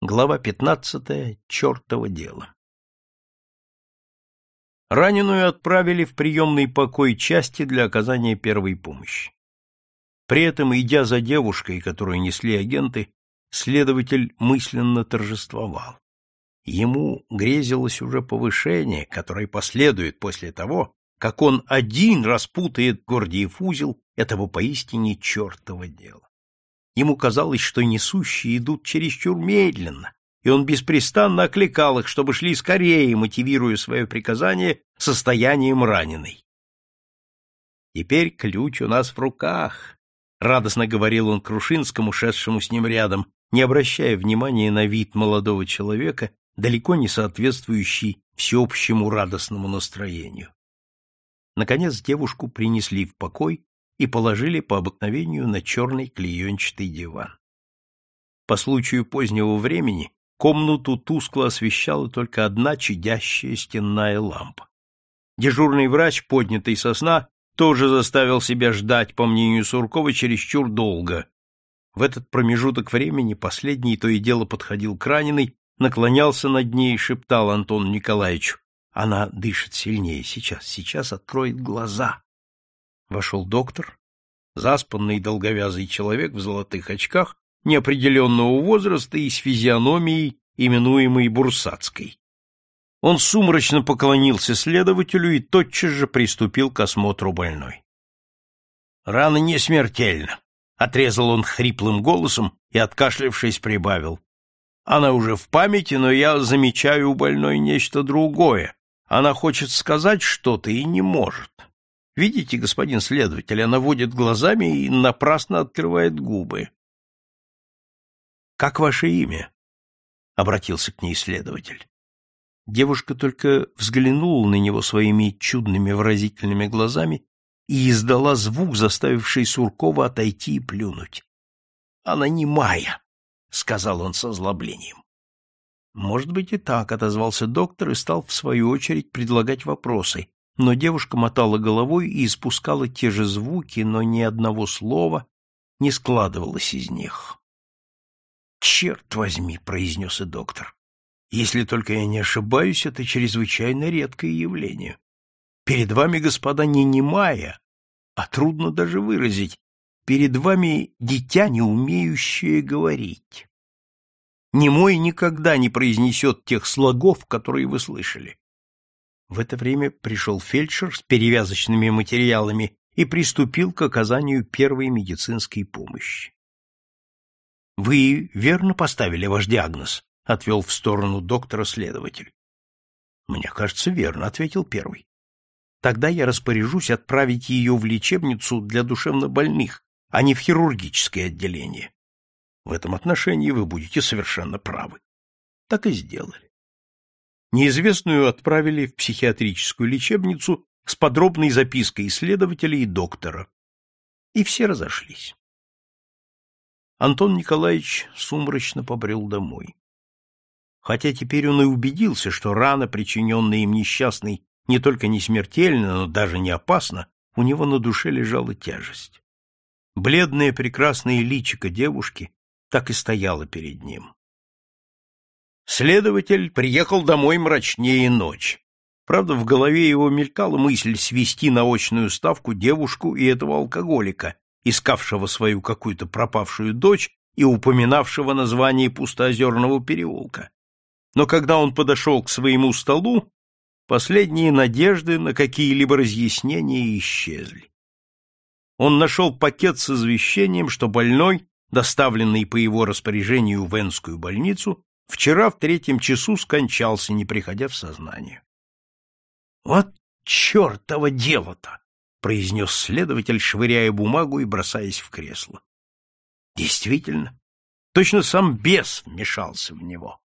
Глава пятнадцатая. Чертово дело. Раненую отправили в приемный покой части для оказания первой помощи. При этом, идя за девушкой, которую несли агенты, следователь мысленно торжествовал. Ему грезилось уже повышение, которое последует после того, как он один распутает Гордиев узел этого поистине чертова дела. Ему казалось, что несущие идут чересчур медленно, и он беспрестанно окликал их, чтобы шли скорее, мотивируя свое приказание состоянием раненой. «Теперь ключ у нас в руках», — радостно говорил он Крушинскому, шедшему с ним рядом, не обращая внимания на вид молодого человека, далеко не соответствующий всеобщему радостному настроению. Наконец девушку принесли в покой, и положили по обыкновению на черный клеенчатый диван. По случаю позднего времени комнату тускло освещала только одна чадящая стенная лампа. Дежурный врач, поднятый со сна, тоже заставил себя ждать, по мнению Суркова, чересчур долго. В этот промежуток времени последний то и дело подходил к раненой, наклонялся над ней и шептал Антону Николаевичу. Она дышит сильнее сейчас, сейчас откроет глаза. Вошел доктор, заспанный долговязый человек в золотых очках, неопределенного возраста и с физиономией, именуемой Бурсацкой. Он сумрачно поклонился следователю и тотчас же приступил к осмотру больной. «Рана не смертельна», — отрезал он хриплым голосом и, откашлявшись, прибавил. «Она уже в памяти, но я замечаю у больной нечто другое. Она хочет сказать что-то и не может. Видите, господин следователь, она водит глазами и напрасно открывает губы. Как ваше имя? обратился к ней следователь. Девушка только взглянула на него своими чудными выразительными глазами и издала звук, заставивший Суркова отойти и плюнуть. Она не Майя, сказал он со злоблением. Может быть и так, отозвался доктор и стал в свою очередь предлагать вопросы, но девушка мотала головой и испускала те же звуки, но ни одного слова не складывалось из них. «Черт возьми!» — произнес и доктор. «Если только я не ошибаюсь, это чрезвычайно редкое явление. Перед вами, господа, не немая, а трудно даже выразить. Перед вами дитя, не умеющее говорить. Немой никогда не произнесет тех слогов, которые вы слышали. В это время пришел фельдшер с перевязочными материалами и приступил к оказанию первой медицинской помощи. — Вы верно поставили ваш диагноз? — отвел в сторону доктора следователь. — Мне кажется, верно, — ответил первый. — Тогда я распоряжусь отправить ее в лечебницу для душевнобольных, а не в хирургическое отделение. В этом отношении вы будете совершенно правы. Так и сделали. Неизвестную отправили в психиатрическую лечебницу с подробной запиской исследователя и доктора. И все разошлись. Антон Николаевич сумрачно побрел домой. Хотя теперь он и убедился, что рана, причиненная им несчастной, не только не смертельна, но даже не опасна, у него на душе лежала тяжесть. Бледное прекрасное личико девушки так и стояло перед ним. Следователь приехал домой мрачнее ночи. Правда, в голове его мелькала мысль свести на очную ставку девушку и этого алкоголика, искавшего свою какую-то пропавшую дочь и упоминавшего название пустоозерного переулка. Но когда он подошел к своему столу, последние надежды на какие-либо разъяснения исчезли. Он нашел пакет с извещением, что больной, доставленный по его распоряжению в Энскую больницу, Вчера в третьем часу скончался, не приходя в сознание. — Вот чертово дело-то! — произнес следователь, швыряя бумагу и бросаясь в кресло. Действительно, точно сам бес вмешался в него.